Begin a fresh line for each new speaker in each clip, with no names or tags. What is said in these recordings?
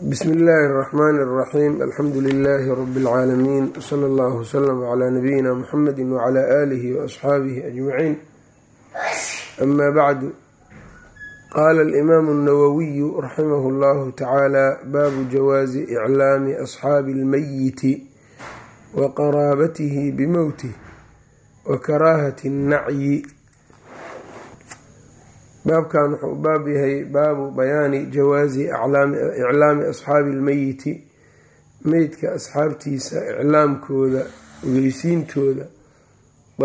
bsmi illaahi اraxmaan اraxiim alxamdu lilaahi rabi اlcaalamiin wsala allahu wslm cla nabiyina muxamedi wcla aalihi waasxaabihi ajmaciin ama bacdu qaala alimaamu اnawawiyu raximah اllahu tacaala baabu jawaazi iclaami asxaabi اlmeyiti wa qaraabatihi bimowtih wa karaahati اnnacyi baabkan wuxuu baab yahay baabu bayaani jawaazi iclaami asxaabi ilmeyiti meydka asxaabtiisa iclaamkooda ogeysiintooda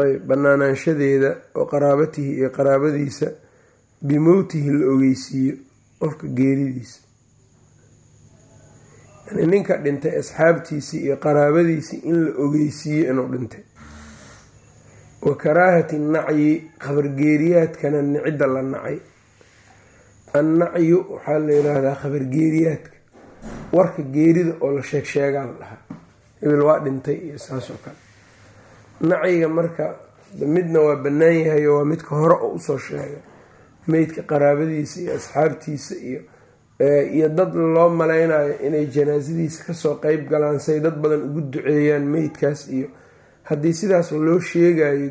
ayb banaanaanshadeeda oo qaraabatihi iyo qaraabadiisa bimowtihi la ogeysiiyo qofka geeridiisa. Ninka dhintay asxaabtiisii iyo qaraabadiisii in la ogeysiiyo inuu dhintay wa karaahati nacyi khabargeeriyaadkana nicidda la nacay. Annacyu waxaa la yidhaahdaa khabargeeriyaadka. Warka geerida oo la sheeg sheegaa la dhahaa hebel waa dhintay iyo saas oo kale. Nacyiga marka midna waa bannaan yahay oo waa midka hore oo u soo sheega meydka qaraabadiisa iyo asxaabtiisa iyo iyo dad loo malaynayo inay janaasadiisa ka soo qeyb galaan say dad badan ugu duceeyaan meydkaas iyo haddii sidaas loo sheegayo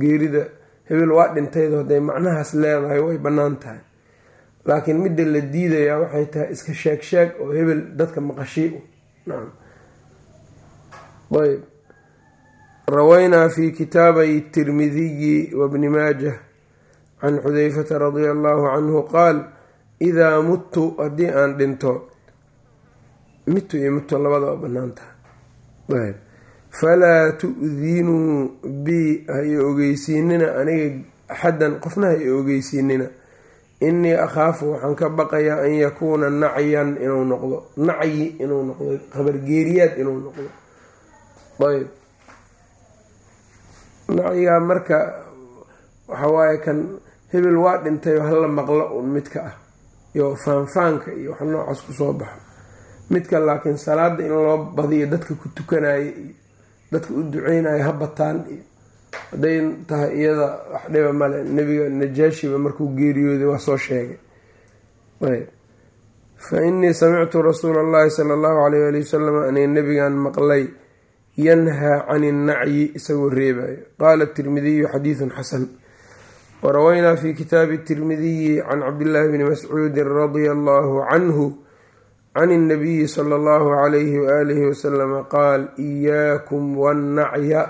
geerida hebel waa dhintaydo hadday macnahaas leedahay way bannaan tahay. Laakiin midda la diidayaa waxay tahay iska sheeg oo hebel dadka maqashii nacam ayb rawaynaa fi kitaabay tirmidiyi wabni maajah can xudeyfata radia allahu canhu qaal idaa muttu haddii aan dhinto mitu iyo muto labadaba bannaan tahay falaa tu-dinuu bi hay ogeysiinina aniga axaddan qofna hay ogeysiinina. Innii akhaafu waxaan ka baqayaa an yakuuna nacyan inuu noqdo. Nacyi inuu noqdo khabargeeriyaad inuu noqdo. Ayb. Nacyigaa marka waxawaaye kan hebel waa dhintayoo hala maqlo un midka ah iyo faanfaanka iyo wax noocaas ku soo baxo midka laakiin salaada in loo badiyo dadka ku tukanaya iyo dadka u duceynaya ha bataan hadday tahay iyada wax dhiba male nebiga najaashiba markuu geeriyooday waa soo sheegay. Fa innii samictu rasuula allahi sala allahu alayh ali wasalam anay nebigan maqlay yanhaa can innacyi isagoo reebayo qaala tirmidiyu xadiidun xasan. Warawaynaa fi kitaabi tirmidiyi can cabdillaahi bni mascuudin radia allahu canhu can اnabiyi sala allahu calayhi waaalihi wasalama qaal iyaakum wannacya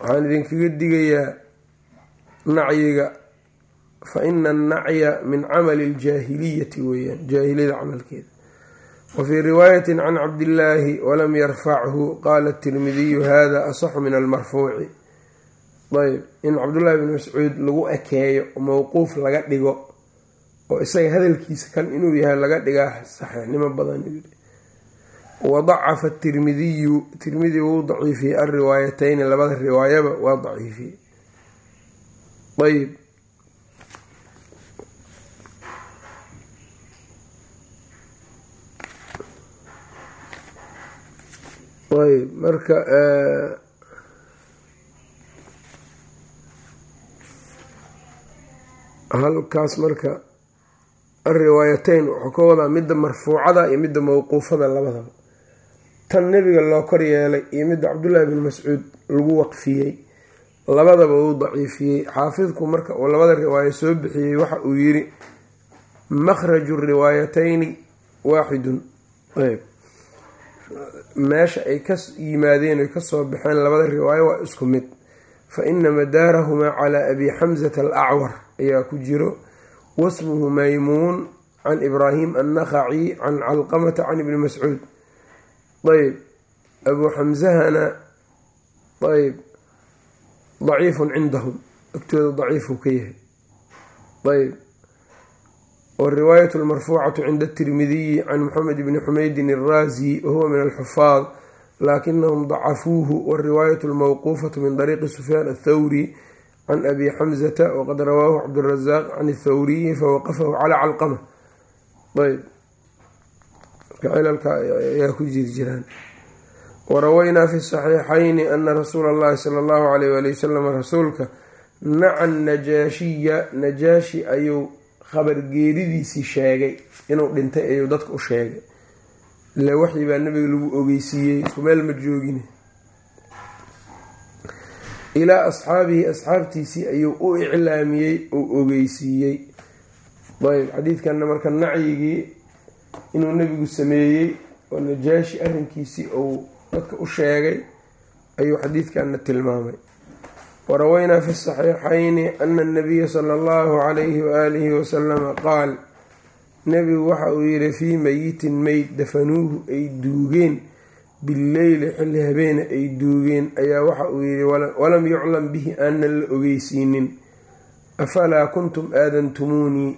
waxaan idinkaga digayaa nacyiga fa ina annacya min camali اljaahiliyati weeyaan jaahiliyada camalkeeda wa fii riwaayati can cabdillaahi walam yarfachu qaala tirmidiyu hada asaxu min almarfuuci ayb in cabdullaahi bni mascuud lagu ekeeyo mowquuf laga dhigo oo isaga hadalkiisa kan inuu yahay laga dhigaa saxiixnimo badan wadacafa tirmidiyu tirmidi wuu daciifiyey alriwaayateyni labada riwaayaba waa daciifiyey. Ayb ayb marka halkaas marka alriwaayateyn wuxuu ka wadaa midda marfuucada iyo midda mawquufada labadaba. Tan nebiga loo kor yeelay iyo midda cabdullaahi bin mascuud lagu waqfiyey labadaba uu daciifiyey. Xaafidku marka uu labada riwaayo soo bixiyey waxa uu yiri makhraju riwaayateyni waaxidun ayb. Meesha ay ka yimaadeen oy ka soo baxeen labada riwaayo waa isku mid. Fa ina madaarahumaa calaa abi xamsata alacwar ayaa ku jiro wasmuhu maymuun can ibraahim annakhaci can calqamata can ibni mascuud ayb abuu xamsahana ayb daciifun cindahum agtooda daciifuu ka yahay ayb wariwaayat lmarfuucatu cinda tirmidiyi can moxamed bni xumeydin alraazi wahuwa min alxufaad laakinahum dacafuuhu wariwaayat lmawquufatu min dariiqi sufyaan athawri can abi xamzata waqad rawaahu cabdirazaaq can athawriyi fawaqafahu calaa calqama ayb cilalka ayaa ku jiri warawaynaa fi saxiixayni ana rasuula allahi sala allahu alayh wali wasalam rasuulka naca najaashiya najaashi ayuu khabargeeridiisii sheegay inuu dhintay ayuu dadka u sheegay ile waxii baa nabiga lagu ogeysiiyey isku meel ma joogine ilaa asxaabihi asxaabtiisii ayuu u iclaamiyey uu ogeysiiyey. Ayb xadiidkanna marka nacyigii inuu nebigu sameeyey oo najaashi arrinkiisii uu dadka u sheegay ayuu xadiidkanna tilmaamay. Waraweynaa fi saxiixayni ana anabiya sala allahu calayhi waaalihi wasalama qaal nebigu waxa uu yihi fii mayitin meyd dafanuuhu ay duugeen billeyli xilli habeena ay duugeen ayaa waxa uu yihi walam yuclam bihi aanan la ogeysiinin. Afalaa kuntum aadantumuunii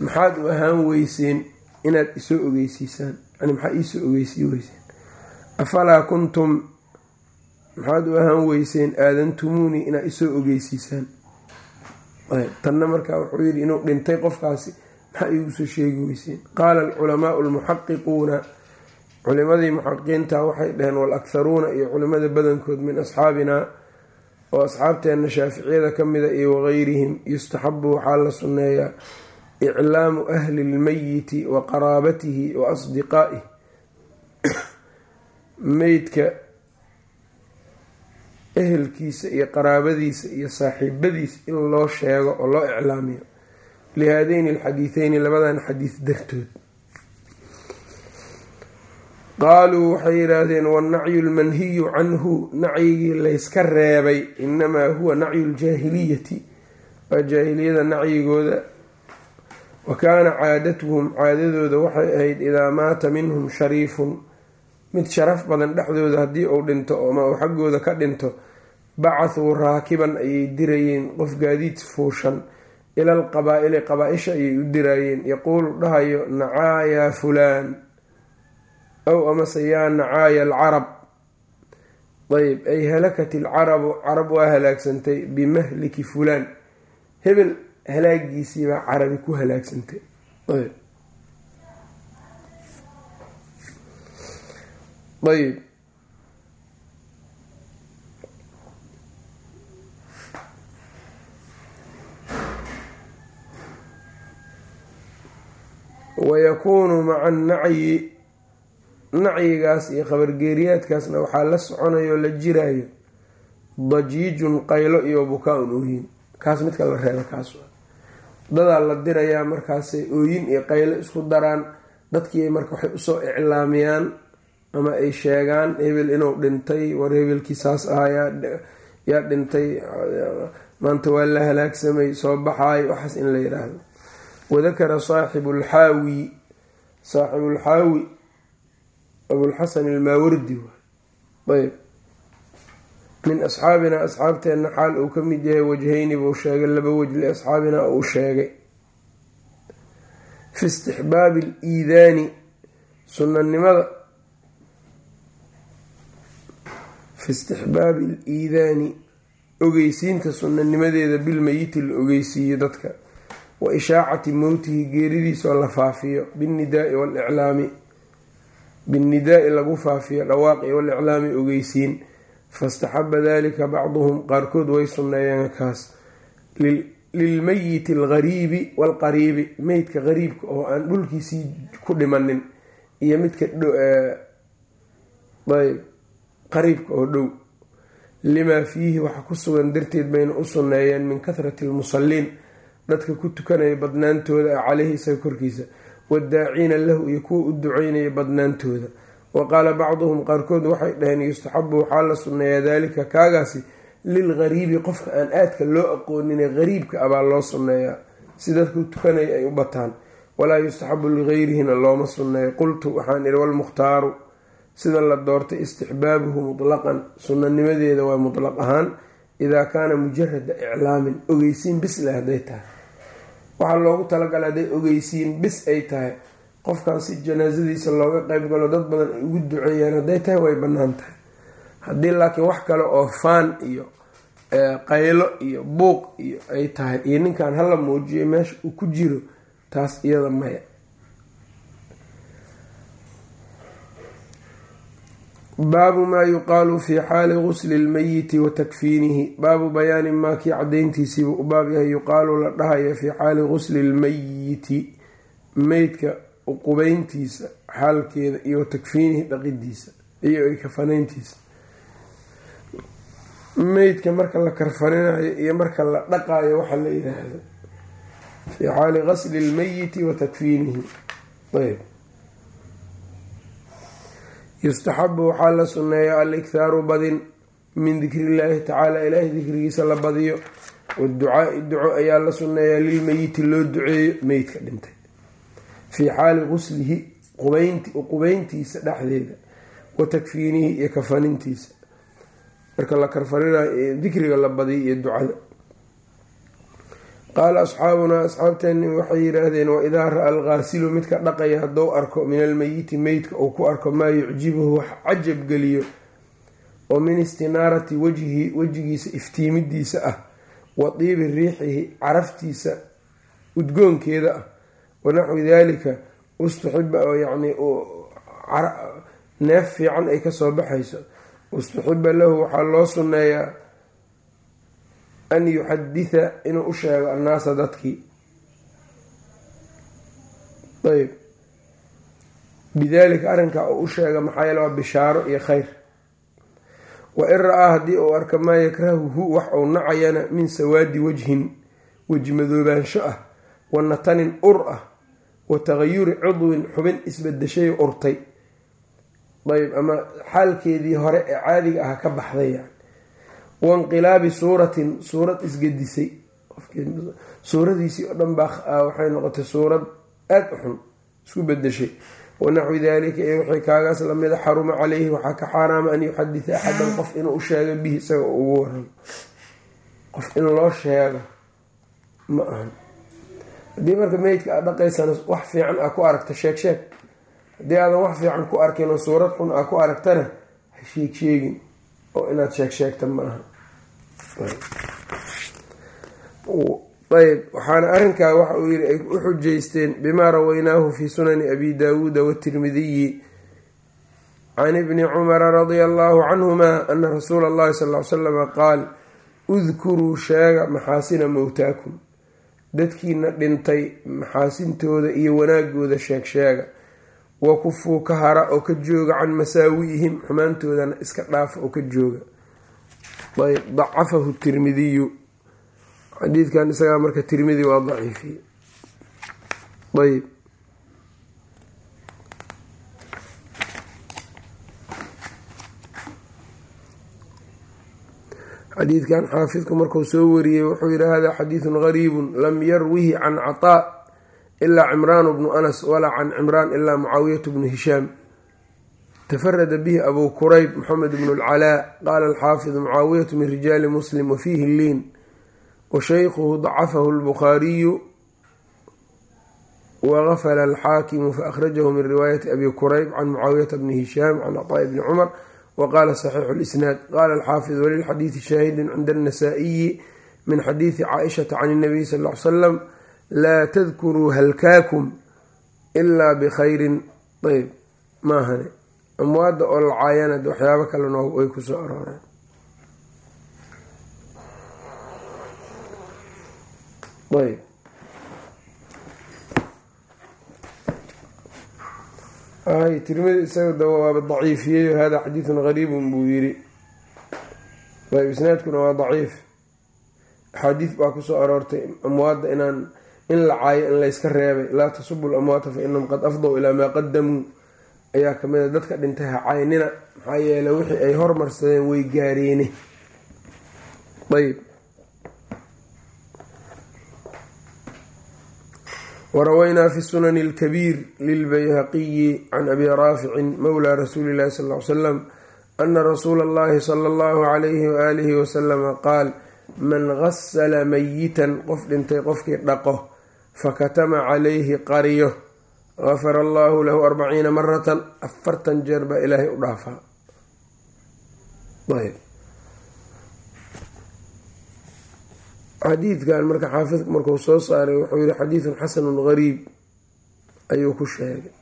maxaad u ahaan weyseen inaad isoo ogeysiisaan? Yani maxaa iisoo ogeysii weyseen? Afalaa kuntum maxaad u ahaan weyseen aadantumuunii inaad isoo ogeysiisaan? Tanna markaa wuxuu yidhi inuu dhintay qofkaasi maxaa iigusoo sheegi weyseen? Qaala alculamaau almuxaqiquuna culimadii muxaqiqiinta waxay dhaheen walakharuuna iyo culimada badankood min asxaabinaa oo asxaabteenna shaaficiyada ka mida iyo wagayrihim yustaxabu waxaa la sunneeyaa iclaamu ahli lmeyiti wa qaraabatihi wa asdiqaa'ih meydka ehelkiisa iyo qaraabadiisa iyo saaxiibadiisa in loo sheego oo loo iclaamiyo. Lihaadeyni alxadiideyni labadan xadiid dartood qaaluu waxay yidhaahdeen wannacyu lmanhiyu canhu. Nacyigii layska reebay inamaa huwa nacyu ljaahiliyati. Waa jaahiliyada nacyigooda. Wa kaana caadatuhum caadadooda waxay ahayd idaa maata minhum shariifun. Mid sharaf badan dhexdooda haddii uu dhinto ama uu xaggooda ka dhinto bacahuu raakiban ayay dirayeen qof gaadiid fuushan. Ila alqabaa-ili qabaa-isha ayay u diraayeen yaquulu dhahayo nacaayaa fulaan ow amase yaa nacaaya alcarab. Ayb ay halakat ilcarabu carab waa halaagsantay bimahliki fulaan. Hebel halaagiisiibaa carabi ku halaagsantay. Ayb wayakuunu maca annacyi nacyigaas iyo khabargeeriyaadkaasna waxaa la soconayo la jiraayo dajiijun qaylo iyo bukaa-un ooyin. Kaas midka la reeba kaas dadaa la dirayaa markaasay ooyin iyo qaylo isku daraan dadkii marka waxay u soo iclaamiyaan ama ay sheegaan hebel inuu dhintay war hebelkii saas ahaa yaa dhintay maanta waa la halaagsamay soo baxaay waxaas in la yidhaahdo wadakara saaxibu lxaawi saaxibulxaawi abulxasan ilmaawardi ayb. Min asxaabina asxaabteenna xaal uu ka mid yahay wajhayni buu sheegay laba wej liasxaabina uu sheegay. Fi istixbaabi aliidaani sunanimada fi istixbaabi aliidaani ogeysiinta sunanimadeeda bilmeyiti la ogeysiiyo dadka. Wa ishaacati mowtihi geeridiisoo la faafiyo binnidaai waliclaami binnidaai lagu faafiyo dhawaaqi waliclaami ogeysiin fastaxaba dalika bacduhum qaarkood way sunneeyeen kaas lilmeyiti algariibi waalqariibi meydka qariibka oo aan dhulkiisii ku dhimanin iyo midka qariibka oo dhow limaa fiihi waxa ku sugan darteed bayna u sunneeyeen min kathrati almusalliin dadka ku tukanaya badnaantooda ah caleyhi isaga korkiisa waddaaciina lahu iyo kuwa u duceynaya badnaantooda. Wa qaala bacduhum qaarkood waxay dhaheen yustaxabu waxaa la sunneeyaa daalika kaagaasi lilgariibi qofka aan aadka loo aqoonine gariibka abaa loo sunneeyaa. Si dadku tukanaya ay u bataan. Walaa yustaxabu ligayrihina looma sunneeyo. Qultu waxaan idhi walmukhtaaru sida la doortay istixbaabuhu mutlaqan. Sunanimadeeda waa mutlaq ahaan idaa kaana mujarada iclaamin. Ogeysiin bisle hadday tahay waxaa loogu talagalay hadday ogeysiin bis ay tahay. Qofkan si janaasadiisa looga qeyb galo dad badan ay ugu duceeyaan hadday tahay way bannaan tahay. Haddii laakiin wax kale oo faan iyo qaylo iyo buuq iyo ay tahay iyo ninkan hala muujiyay meesha uu ku jiro taas iyada maya baabu maa yuqaalu fi xaali gusli lmeyiti wa takfiinihi. Baabu bayaani maa kii cadayntiisiibu u baab yahay. Yuqaalu la dhahayo fii xaali gusli lmeyiti meydka uqubeyntiisa xaalkeeda iyo takfiinihi dhaqidiisa iyo kafanayntiisa. Meydka marka la karfaninayo iyo marka la dhaqayo waxaa la yiraahdo fii xaali gasli lmeyiti wa takfiinihi. Ayb yustaxabu waxaa la sunneeya al-ikhaaru badin min dikri illaahi tacaala ilaahay dikrigiisa la badiyo. Waducaai duco ayaa la sunneeyaa lilmeyiti loo duceeyo meydka dhintay. Fii xaali guslihi qubeyntiisa dhexdeeda. Wa takfiinihi iyo kafanintiisa. Marka la karfaninayo dikriga la badiyo iyo ducada qaala asxaabunaa asxaabteeni waxay yidhaahdeen waidaa ra'a algaasilu midka dhaqaya hadduu arko min almeyiti meydka uu ku arko maa yucjibuhu wax cajab geliyo oo min istinaarati wajhi wejigiisa iftiimidiisa ah wa diibi riixihi caraftiisa udgoonkeeda ah wanaxwi daalika ustuxiba oo yacni neef fiican ay ka soo baxayso ustuxiba lahu waxaa loo sunneeyaa an yuxaditha inuu u sheego annaasa dadkii. Ayb bidaalika arrinkaa uu u sheega maxaa yeele waa bishaaro iyo khayr. Wa in ra'aa haddii uu arka maa yakrahuhu wax uu nacayana min sawaadi wajhin weji madoobaansho ah wa natanin ur ah wa tagayuri cudwin xubin isbadeshay urtay. Ayb ama xaalkeedii hore ee caadiga ah ka baxday wainqilaabi suuratin suurad isgedisay suuradiisii oo dhan baa waxay noqotay suurad aada u xun isku bedeshay wanaxwi dalika iyo wixii kaagaas lamida xaruma caleyhi waxaa ka xaaraama an yuxaditha axadan qof inuu u sheego bihi isaga ugu waramo qof in loo sheego ma ahan haddii marka meydka aad dhaqaysana wax fiican aa ku aragta sheeg sheeg haddii aadan wax fiican ku arkin oo suurad xun aa ku aragtana ha sheeg sheegin oo inaad sheeg sheegta ma aha ayb waxaana arrinkaa waxa uu yiri ay u xujaysteen bimaa rawaynaahu fi sunani abi daawuuda watirmidiyi can ibni cumara radia allahu canhuma ana rasuula allahi sal ly slama qaal udkuruu sheega maxaasina mowtaakum dadkiina dhintay maxaasintooda iyo wanaagooda sheeg sheega wa kufuu ka hara oo ka jooga can masaawi'ihim xumaantoodana iska dhaafa oo ka jooga. Ayb dacafahu tirmidiyu. Xadiidkan isagaa marka tirmidi waa daciifiye ayb xadiidkan xaafidku markuu soo wariyey wuxuu yihi hada xadiidun gariibun lam yarwihi can caطaa ilaa cimraan bnu anas walaa can cimraan ilaa mucaawiyatu bnu hishaam tafarada bihi abu kurayb moxamed bnu lcalaa qaala alxaafidu mucaawiyatu min rijaali muslim wafiihi liin washaykhuhu dacafahu lbukhaariyu wagafala alxaakimu faahrajahu min riwaayati abi kurayb can mucaawiyata bni hishaam can caطaa'i bni cumar waqaala saxiixu lisnaad qaala alxaafid walilxadiidi shaahidin cinda annasaa-iyi min xadiidi caaishata can اnabiy sal l ly salam laa tadkuruu halkaakum ilaa bikhayrin. Ayb maahane. Amwaadda oo lacaayanad waxyaabo kalena way ku soo arooreen. Ayb. Ay tirmidi isaga dawaaba daciifiyey hada xadiidun gariibun buu yiri ayb isnaadkuna waa daciif. Axaadiid baa ku soo aroortay amwaadda inaan in la caayo in layska reebay laa tasubu lamwaata fa qad afdow ilaa maa qadamuu ayaa ka mid a dadka dhintay ha caynina maxaa yeele wixii ay hormarsadeen way gaareene ayb warawaynaa fi sunani alkabiir lilbayhaqiyi can abi raaficin mowlaa rasuuli illahi sal ly salam ana rasuula allahi sala allahu calayhi waaalihi wasalama qaal man gasala mayitan qof dhintay qofkii dhaqo fakatama calayhi qariyo. Gafara allahu lahu arbaciina maratan afartan jeer baa ilaahay u dhaafaa xadiidkan marka xaafidku markuu soo saaray wuxuu yihi xadiidun xasanun gariib ayuu ku sheegay.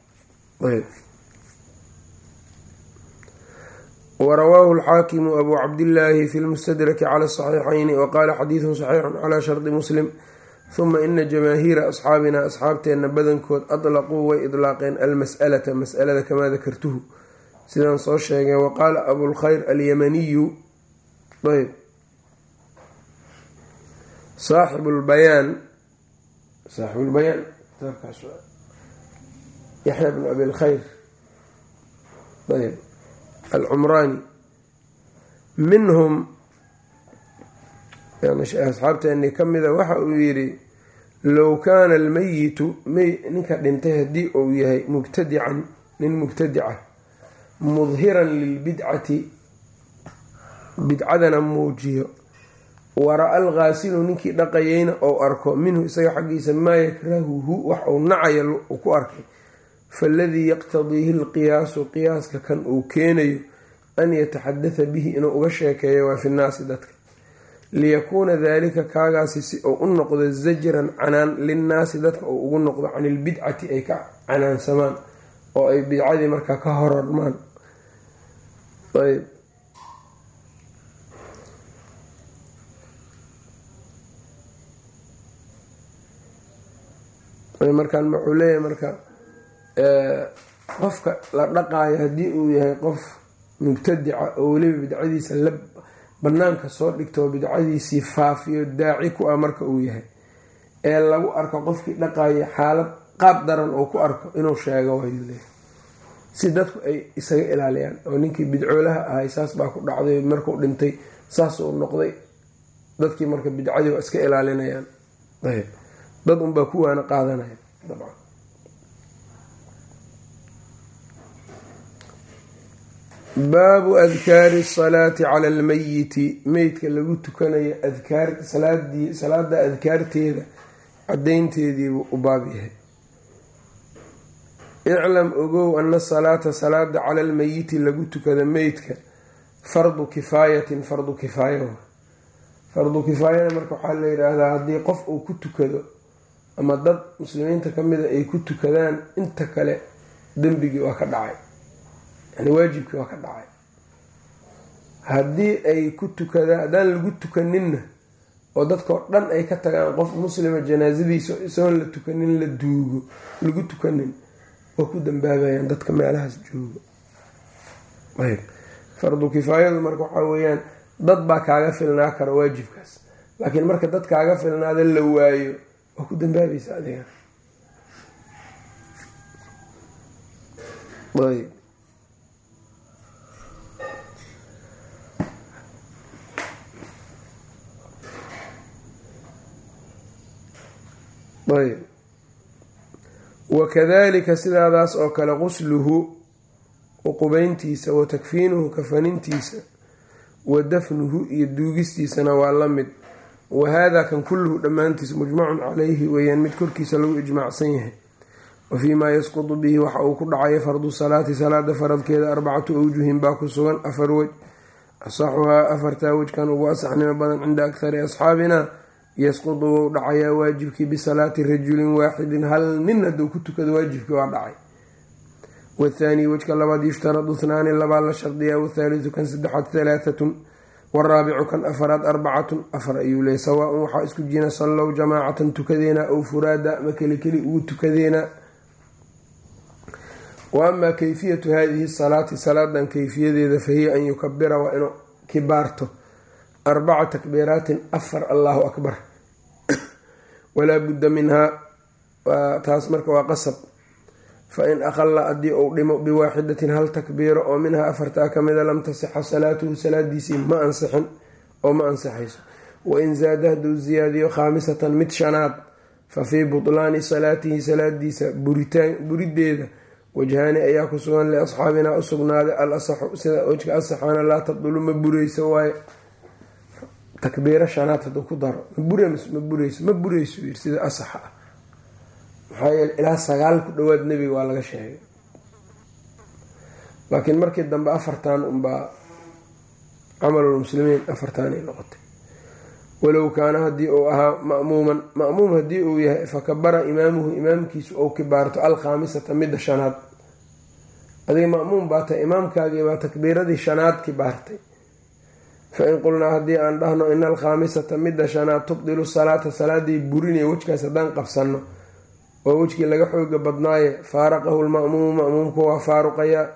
Warawaahu alxaakimu abuu cabdillaahi fi lmustadraki cala saxiixayni waqaala xadiidun saxiixun calaa shardi muslim huma ina jamaahiira asxaabina asxaabteenna badankood atlaquu way idlaaqeen almas'alata mas'alada kamaa dakartuhu sidaan soo sheegay waqaala abulkhayr alyamaniyu ayb saaxibu lbayaan saaxibulbayaan yaxya bnu abi lkhayr ayb alcumraani minhum asxaabteeni ka mida waxa uu yidhi low kaana almayitu ninka dhintay haddii uu yahay mubtadican nin mubtadica mudhiran lilbidcati bidcadana muujiyo. Wara-a alghaasilu ninkii dhaqayeyna ou arko minhu isaga xaggiisa maa yakrahuhu wax uu nacaya uu ku arkay. Faaladii yaqtadiihi alqiyaasu qiyaaska kan uu keenayo an yataxadatha bihi inuu uga sheekeeyo waa fi nnaasi dadka liyakuuna daalika kaagaasi si uu u noqdo zajran canaan linnaasi dadka uu ugu noqdo can ilbidcati ay ka canaansamaan oo ay bidcadii markaa ka horarmaan ayb. Markaan wuxuu leeyahay marka qofka la dhaqaayo haddii uu yahay qof mubtadica oo weliba bidcadiisa la banaanka soo dhigto oo bidcadiisii faafiyo daaci ku ah marka uu yahay. Ee lagu arko qofkii dhaqaaya xaalad qaab daran oo ku arko inuu sheego wayuu leeyahay. Si dadku ay isaga ilaaliyaan oo ninkii bidcoolaha ahay saas baa ku dhacday markuu dhintay saas uu noqday dadkii marka bidcadii waa iska ilaalinayaan. Ayb. Dad unbaa kuwaana qaadanaya dabcan baabu adkaari asalaati cala almayiti. Meydka lagu tukanayo adkaar salaadii salaada adkaarteeda caddaynteediibuu u baab yahay. Iclam ogow ana salaata salaada cala almayiti lagu tukada meydka. Fardu kifaayatin fardu kifaaya fardu kifaayana marka waxaa la yidhaahdaa haddii qof uu ku tukado ama dad muslimiinta kamida ay ku tukadaan inta kale dembigii waa ka dhacay yani waajibkii waa ka dhacay. Haddii ay ku tukadaan haddaan lagu tukaninna oo dadkao dhan ay ka tagaan qof muslima janaasadiisa isagoon la tukanin la duugo lagu tukanin waa ku dambaabayaan dadka meelahaas joogo ayb fardu kifaayadu marka waxaa weeyaan dad baa kaaga filnaa kara waajibkaas. Laakiin marka dad kaaga filnaada la waayo waa ku dambaabaysa adiga ayb. Wakadalika sidaadaas oo kale qusluhu uqubeyntiisa wa takfiinuhu kafanintiisa wa dafnuhu iyo duugistiisana waa la mid. Wa haadaa kan kulluhu dhammaantiis mujmacun calayhi weeyaan mid korkiisa lagu ijmaacsan yahay. Wa fii maa yasqudu bihi waxa uu ku dhacayo fardu salaati salaada faradkeeda arbacatu awjuhin baa ku sugan afar wej. Asaxuhaa afartaa wejkan ugu asaxnimo badan cinda akhari asxaabina yasqudu wou dhacayaa waajibkii bisalaati rajulin waaxidin hal nin hadduu ku tukado waajibkii waa dhacay. Wathaani wejka labaad yushtaradu hnaani labaa la shardiyaa. Wathaalitu kan saddexaad halaaatun waraabicu kan afaraad arbacatun. Afar ayuu leeyay sawaa-un waxaa isku jina sallow jamaacatan tukadeena ow furaada ama keli keli ugu tukadeena. Wa amaa kayfiyatu hadihi salaati salaadan kayfiyadeeda fahiya an yukabira waa inuu kibaarto arbaca takbiiraatin afar allahu akbar walaa budda minhaa taas marka waa qasab fa in aqala haddii uu dhimo biwaaxidatin hal takbiiro oo minhaa afartaa kamida lam tasixa salaatuhu salaadiisii ma ansixin oo ma ansixayso wain zaada hadduu ziyaadiyo khaamisatan mid shanaad fa fii butlaani salaatihi salaadiisa burideeda wajhaani ayaa ku sugan liasxaabinaa u sugnaaday al asaxu sida wejka asaxaana laa tabdulu ma bureyso waaye takbiiro shanaad hadduu ku daro ma bureyso ma bureyso yiri sida asaxa ah. Maxaa yeele ilaa sagaal ku dhowaad nebiga waa laga sheegay. Laakiin markii dambe afartan unbaa camalulmuslimiin afartaanay noqotay. Walow kaana haddii uu ahaa ma'muuman ma'muum haddii uu yahay fakabara imaamuhu imaamkiisu ou kibaarto alkhaamisata midda shanaad. Adiga ma'muum baa tahay imaamkaagii baa takbiiradii shanaadki baartay fain qulnaa haddii aan dhahno ina alkhaamisata midda shanaad tubdilu salaata salaadii burinaya wejkaas haddaan qabsanno oo wejkii laga xooga badnaaye faaraqahu lma'muumu ma'muumku waa faaruqayaa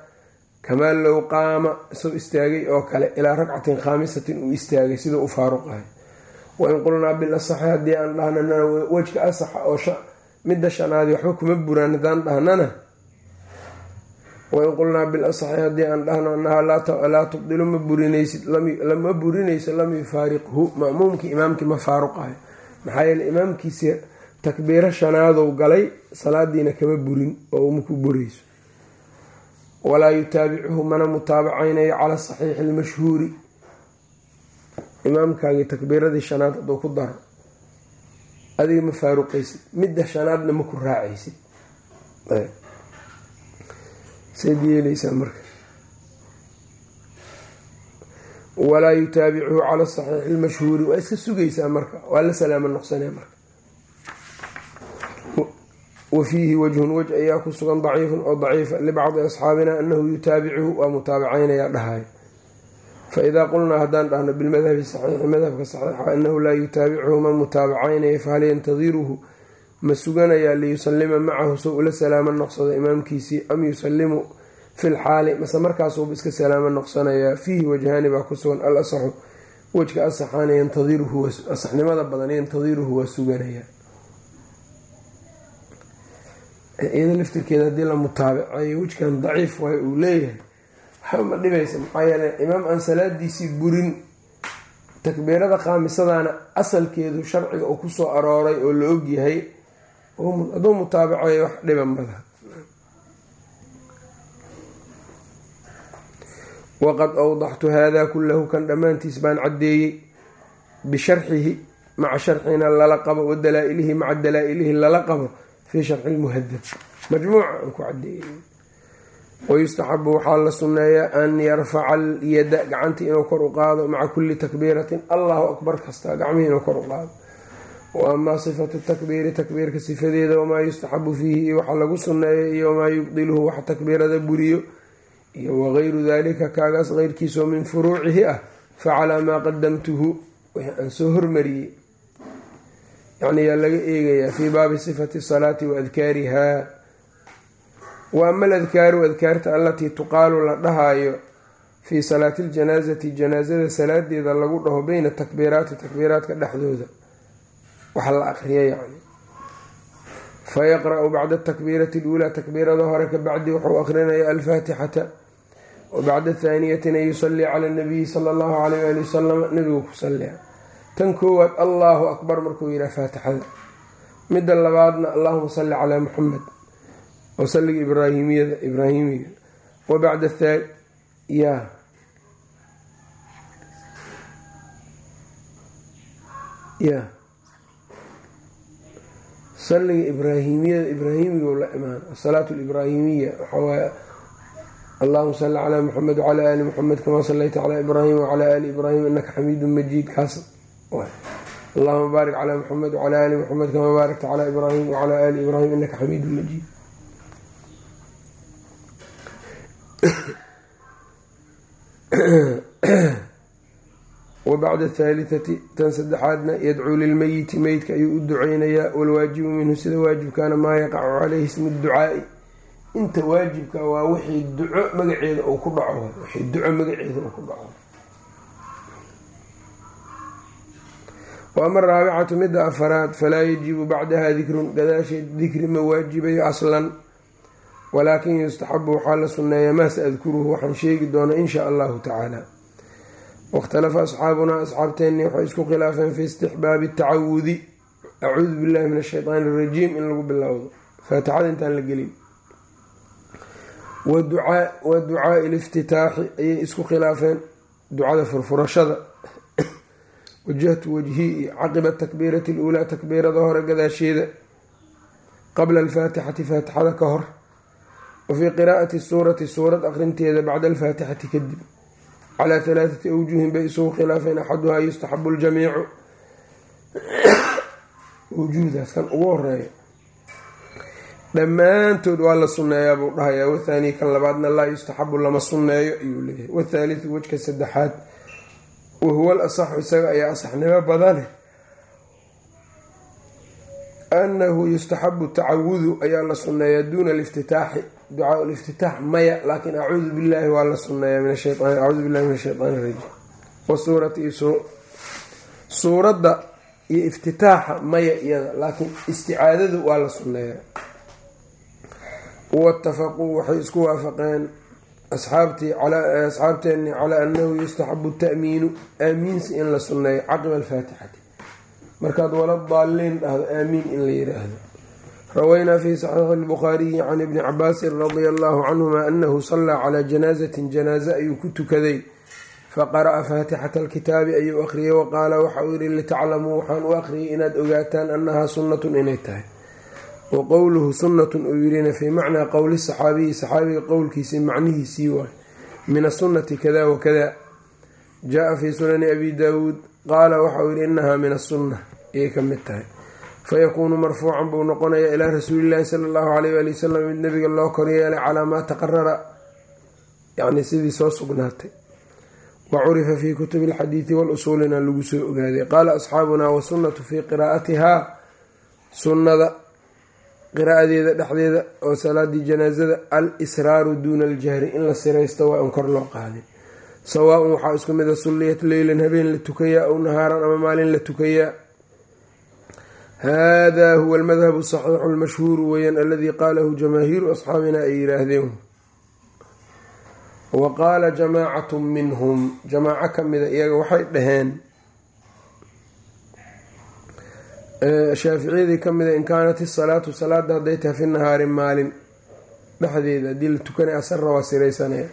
kamaa low qaama isuu istaagay oo kale ilaa ragcatin khaamisatin uu istaagay siduu u faaruqahay wain qulnaa bil asaxi haddii aan dhahnana wejka asaxa oo midda shanaadi waxba kuma buraan haddaan dhahnana wain qulnaa bil asaxi haddii aan dhahno anahaa laa tubdilu ma burinaysid ma burinayso lam yufaariqhu ma'muumkii imaamkii ma faaruqayo maxaa yeele imaamkiisi takbiiro shanaadou galay salaadiina kama burin oo uma ku burayso. Walaa yutaabicuhu mana mutaabacaynayo cala saxiixi lmashhuuri. Imaamkaagii takbiiradii shanaad hadduu ku daro adiga ma faaruqaysid midda shanaadna ma ku raacaysid sayd yeeleysaa marka. Walaa yutaabicuhu cala saxiixi lmashhuuri waa iska sugaysaa marka waa la salaamo noqsanee marka. Wa fiihi wajhun wej ayaa ku sugan daciifun oo daciifa libacdi asxaabina anahu yutaabicuhu waa mutaabacaynayaa dhahayo faidaa qulnaa haddaan dhahno bilmadhabi saxiixi madhabka saxiixa anahu laa yutaabicuhu ma mutaabacaynayo fahal yantadiruhu ma suganayaa liyusalima macahu sow ula salaamo noqsado imaamkiisii am yusalimu fi lxaali mase markaasuuba iska salaamo noqsanayaa fiihi wajhaani baa ku sugan al asaxu wejka asaxaana yantadiruhu asaxnimada badan yantadiruhu waa suganayaa. Iyada laftirkeeda haddii la mutaabicayo wejkan daciif waay uu leeyahay waxba ma dhibaysa maxaa yeele imaam aan salaadiisii burin takbiirada khaamisadaana asalkeedu sharciga uu ku soo arooray oo la ogyahay hadduu mutaabacayo wax dhiba malaha waqad awdaxtu haadaa kullahu kan dhammaantiis baan caddeeyey bisharxihi maca sharxina lala qabo wa dalaa-ilihi maca dalaa-ilihi lala qabo fii sharxi lmuhadab majmuuca aan ku cadeeyey wayustaxabu waxaa la sunneeyaa an yarfaca alyada gacantii inuu kor u qaado maca kulli takbiiratin. Allahu akbar kasta gacmihii inuu kor u qaado wa amaa sifatu takbiiri takbiirka sifadeeda wamaa yustaxabu fiihi iyo waxa lagu sunneeyo iyo wamaa yubdiluhu wax takbiirada buriyo iyo wagayru dalika kaagaas keyrkiisoo min furuucihi ah facalaa maa qadamtuhu wixii aan soo hormariyey. Yacni yaa laga eegayaa fii baabi sifati salaati wa adkaarihaa wa ama aladkaaru adkaarta allatii tuqaalu la dhahaayo fii salaati ljanaasati janaasada salaadeeda lagu dhaho beyna takbiiraati takbiiraadka dhexdooda waxa la aqriya yacni fayaqra-u bacda atakbiirati aluulaa takbiirada hore ka bacdi wuxuu aqrinaya alfaatixata wa bacda athaaniyatina yusalii cala nabiyi sala allahu alayh ali wasalam nabigu ku salliya tan koowaad allahu akbar markuu yidhaha faatixada midda labaadna allahuma salli calaa muxamed oo salliga ibraahimiyada ibraahimiga. Wa bacda thaa ya salliga ibraahimiyada ibraahimiga la imaan asalaatu libraahimiya waxaa waaye allahuma salli calaa muxamed wacalaa ali muxamed kamaa sallayta calaa ibraahim wacalaa ali ibraahim inaka xamiidu majiid kaas allahuma baarik calaa muxamed wacalaa ali muxamed kamaa baarakta calaa ibraahim wacalaa ali ibraahim inaka xamiidu majiid wa bacda athaalitati tan saddexaadna yadcuu lilmeyiti meydka ayuu u duceynayaa walwaajibu minhu sida waajibkaana maa yaqacu caleyhi ismu ducaai inta waajibka waa wixii duco magaceeda uu ku dhaco wixii duco magaceeda uu ku dhaco wa ama araabicatu midda afaraad falaa yajibu bacdaha dikrun gadaasheed dikri ma waajibayo aslan walaakin yustaxabu waxaa la sunneeyaa maa sa adkuruhu waxaan sheegi doonaa in shaa allahu tacaala wاkhtalafa asxaabunaa asxaabteenni waxay isku khilaafeen fi istixbaabi tacawudi acuudu billahi min ashaytaan اrajiim in lagu bilowdo faatixada intaan la gelin wa ducaai liftitaaxi ayay isku khilaafeen ducada furfurashada wajahtu wajhii iyo caqiba takbiirati اluulaa takbiirada hore gadaasheeda qabla alfaatixati faatixada ka hor wa fii qiraa'ati suurati suurad aqrinteeda bacda alfaatixati kadib calaa halaathati awjuhin bay isugu khilaafeen axaduhaa yustaxabu ljamiicu wujuudaas kan ugu horreeya dhammaantood waa la sunneeyaa buu dhahayaa. Wathaani kan labaadna laa yustaxabu lama sunneeyo ayuu leeyahay. Wathaalitu wejka saddexaad. Wahuwa al asaxu isaga ayaa asaxnimo badane. Anahu yustaxabu tacawudu ayaa la sunneeyaa duuna aliftitaaxi ducaa liftitaax maya laakiin acuudu billaahi waa la sunneeyaa min acuudu billahi min ashaytaan irajiim wasuurati suuradda iyo iftitaaxa maya iyada laakiin isticaadadu waa la sunneeyaa waatafaquu waxay isku waafaqeen asxaabteeni calaa annahu yustaxabu ta'miinu aamiinsi in la sunneeyo caqiba alfaatixati markaad wala daaliin dhahdo aamiin in la yiraahdo rawaynaa fi saxiixi lbukhaariyi can ibni cabaasin radia allahu canhuma anahu sallaa calaa janaasatin janaaze ayuu ku tukaday faqara'a faatixata alkitaabi ayuu akhriyay waqaala waxa uu yihi litaclamuu waxaan u akhriyay inaad ogaataan annahaa sunnatun inay tahay wa qowluhu sunnatun uu yirina fii macnaa qowli saxaabiyi saxaabiga qowlkiisii macnihiisii waay min asunnati kada wakada jaa fii sunani abi daawuud qaala waxauu yihi inahaa min asunna ayay ka mid tahay fayakuunu marfuucan buu noqonayaa ilaa rasuulillahi sala allahu alayh waali wasalam mid nabiga loo koryeelay calaa maa taqarara yacni sidii soo sugnaatay wa curifa fii kutubi alxadiidi walusuulina lagu soo ogaaday qaala asxaabunaa wasunnatu fii qiraa'atihaa sunnada qiraa'adeeda dhexdeeda oo salaadii janaasada al israaru duuna aljahri in la siraysto waa in kor loo qaaday sawaa-un waxaa isku mid a sulliyat leylan habeen la tukayaa ow nahaaran ama maalin la tukayaa hada huwa almadhabu saxiixu lmashhuuru weyaan aladii qaalahu jamaahiiru asxaabina ay yiraahdeen. Wa qaala jamaacatu minhum jamaaco ka mida iyaga waxay dhaheen shaaficiyadii ka mida in kaanat isalaatu salaada hadday tahay fi nahaari maalin dhexdeeda haddii la tukanay asara waa siraysanaya.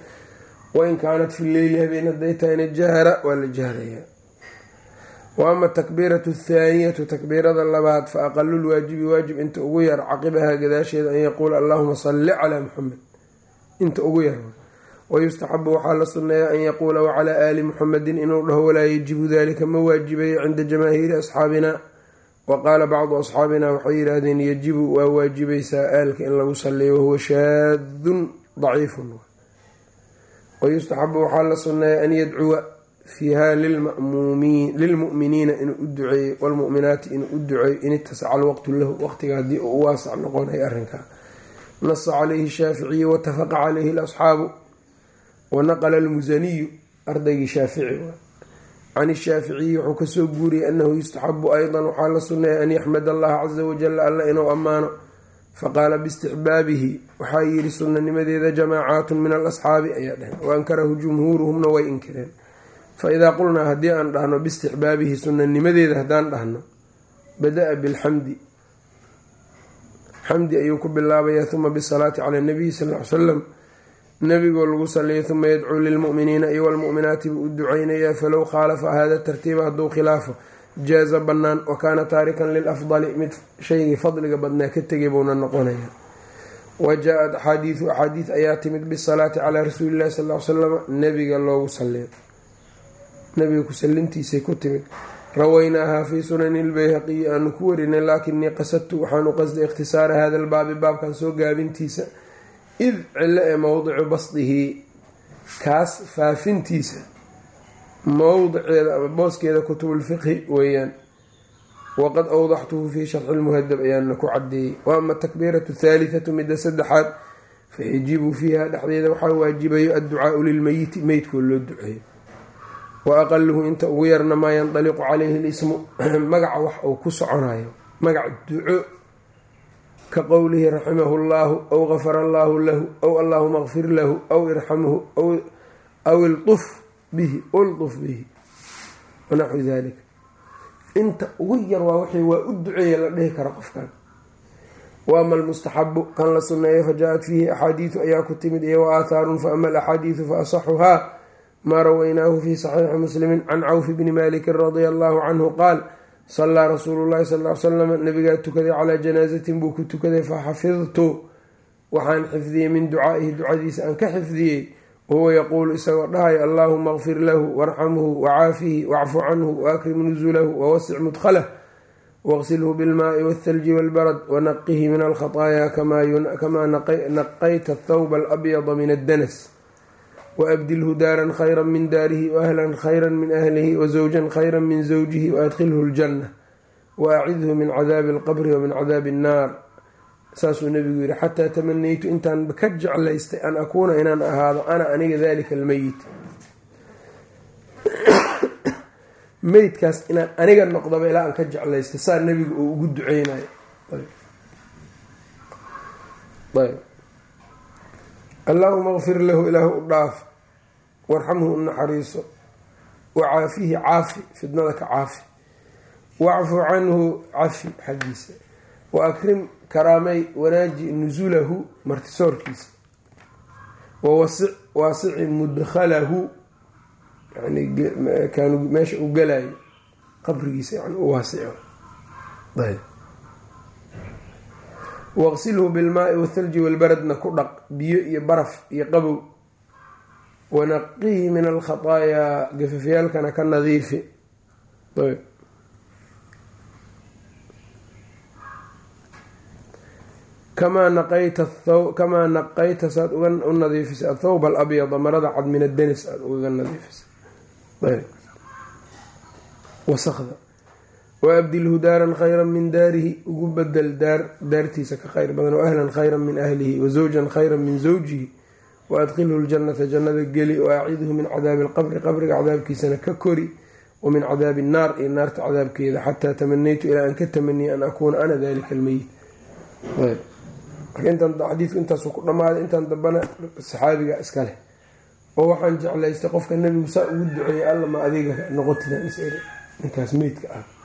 Wain kaanat fi leyli habeen hadday tahayna jahra waa la jahrayaa wa ama takbiiratu athaaniyatu takbiirada labaad fa aqalu lwaajibi waajib inta ugu yar caqibaha gadaasheeda an yaquula allahuma salli calaa muxamed inta ugu yar wayustaxabu waxaa la sunneeya an yaquula wacalaa aali muxamedin inuu dhaho walaa yajibu dalika ma waajibayo cinda jamaahiiri asxaabina wa qaala bacdu asxaabina waxay yidhaahdeen yajibu waa waajibaysaa aalka in lagu saliyo wahuwa shaadun daciifun wayustaxabu waxaa la sunneeya an yadcuwa fiiha lilmu'miniina inuu u duceeyo wlmu'minaati inuu u duceeyo in itasaca alwaqtu lahu waqtiga haddii uu waasac noqonayo arrinkaa nasa calayhi shaaficiyu watafaqa calayhi lasxaabu wanaqla almusaniyu ardaygii shaafici can ishaaficiyi wuxuu ka soo guuriyay anahu yustaxabu aydan waxaa la sunneeya an yaxmad allaha casa wajala alla inuu ammaano. Faqaala biistixbaabihi waxaa yidhi sunanimadeeda jamaacaatun min alasxaabi ayaa dhaheen waankarahu jumhuuruhumna way inkireen faidaa qulnaa haddii aan dhahno biistixbaabihi sunanimadeeda haddaan dhahno bada-a bilxamdi xamdi ayuu ku bilaabayaa uma bisalaati cala nabiyi sal l salam nabigoo lagu saliyay uma yadcuu lilmu'miniina iyo walmu'minaati buu u duceynayaa falow khaalafa hada tartiiba hadduu khilaafo jaaza bannaan wa kaana taarikan lilafdali mid shaygii fadliga badnaa ka tegay buuna noqonaya wa jaa-ad axaadiidu axaadiid ayaa timid bisalaati calaa rasuulillahi sal l salam nabiga loogu saliyo nabiga kusalintiisay ku timid rawaynaahaa fii sunani lbayhaqiyi aanu ku warinay laakinii qasadtu waxaanu qasday ikhtisaara hada lbaabi baabkan soo gaabintiisa id cilo ee mowdicu basdihi kaas faafintiisa mowdiceeda ama booskeeda kutubulfiqhi weeyaan waqad awdaxtuhu fii sharxi lmuhadab ayaana ku cadeeyey wa ama takbiiratu thaalitatu midda saddexaad fayajibu fiiha dhexdeeda waxaa waajibayo adducaau lilmeyiti meydkoo loo duceeyo wa aqaluhu inta ugu yarna maa yandaliqu calayhi lismu. Magaca wax uu ku soconayo. Magac duco ka qowlihi raximahu llaahu aw gafara allaahu lahu aw allaahuma kfir lahu aw irxamhu aw iluf bihi uluf bihi wanaxwi dalika inta ugu yar waa wixii waa u duceeya la dhihi kara qofkan. Waama almustaxabu kan la sunneeyo faja-at fiihi axaadiidu ayaa ku timid iyo wa aathaarun faama alaxaadiidu faasaxuhaa maa rawaynaahu fi saxiixi muslimi can cawfi bni maliki radia allahu canhu qaal sallaa rasuulu llahi sal l salam nabigaa tukaday calaa janaasatin buu ku tukaday faxafidtu waxaan xifdiyey min ducaa'ihi ducadiisa aan ka xifdiyey wahuwa yaquulu isagoo dhahay allaahuma kfir lahu warxamhu wacaafihi wacfu canhu waakrim nusulahu wawasic mudklah waqsilhu bilmaai walthalji walbarad wanaqihi min alkhataayaa kamaa naqayta athawba alabyada min addanas waabdilhu daaran khayra min daarihi waahlan khayra min ahlihi wazawjan khayra min zawjihi waadkhilhu اljanna waacidhu min cadaabi alqabri wamin cadaabi annaar saasuu nabigu yihi xataa tamanaytu intaan ka jeclaystay an akuuna inaan ahaado ana aniga dalika almeyit meydkaas inaan aniga noqdaba ilaa aan ka jeclaystay saa nabiga uu ugu duceynayo allaahuma kfir lahu ilaahu u dhaaf warxamhu u naxariiso wacaafihi caafi fidnada ka caafi wacfu canhu cafi xaggiisa wa akrim karaamay wanaaji nusulahu martisoorkiisa wawasic waasici mudkhalahu yani meesha u galayo qabrigiisa yani u waasico waqsilhu bilmaai wathalji walbaradna ku dhaq biyo iyo baraf iyo qabow. Wanaqihi min alkhataayaa gafafyaalkana ka nadiifi. Kamaa naqayta saad u nadiifisay athawb alabyada marada cad min addenis aada ugaga wasakda waabdilhu daaran khayra min daarihi ugu bedel daar daartiisa ka khayr badan waahlan khayra min ahlihi wazawjan khayra min zawjihi waadkhilhu ljanata jannada geli waacidhu min cadaabi alqabri qabriga cadaabkiisana ka kori wa min cadaabi annaar iyo naarta cadaabkeeda xataa tamanaytu ilaa an ka tamaniya an akuuna ana dalika almeyit xadiidku intaasu ku dhammaaday intaan dambana saxaabiga iska leh oo waxaan jeclaystay qofka nebigu saa ugu duceeyay alla ma adiga noqotida is-eri ninkaas meydka ah